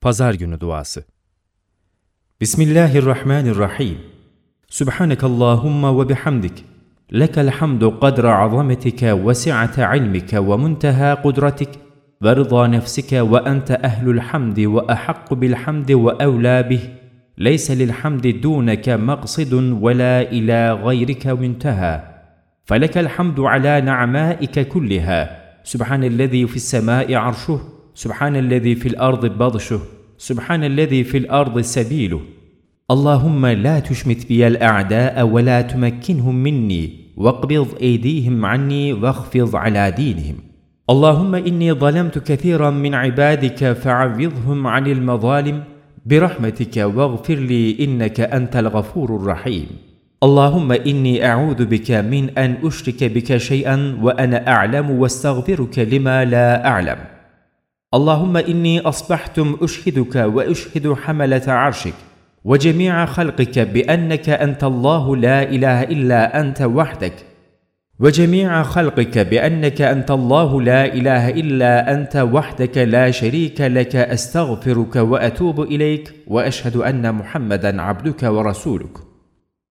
Pazar günü duası. Bismillahirrahmanirrahim. Subhanekallahumma ve bihamdik. Lekel hamdu kadra azamatika ve si'ate ilmika ve muntaha kudratik ve rıza nefsika ve ente ehlul hamdi ve ahakku bil hamdi ve evla bih. ليس للحمد دونك مقصد ولا إلى غيرك منتهى فلك الحمد على نعمائك كلها سبحان الذي في السماء عرشه سبحان الذي في الأرض بطشه سبحان الذي في الأرض سبيله. اللهم لا تشمت بي الأعداء ولا تمكنهم مني واقبض أيديهم عني واخفض على دينهم. اللهم إني ظلمت كثيرا من عبادك فعوضهم عن المظالم برحمتك واغفر لي إنك أنت الغفور الرحيم. اللهم إني أعوذ بك من أن أشرك بك شيئا وأنا أعلم واستغفرك لما لا أعلم. اللهم إني اصبحت أشهدك وأشهد حملة عرشك وجميع خلقك بأنك أنت الله لا إله إلا أنت وحدك. وجميع خلقك بأنك أنت الله لا إله إلا أنت وحدك لا شريك لك. أستغفرك وأتوب إليك وأشهد أن محمدا عبدك ورسولك.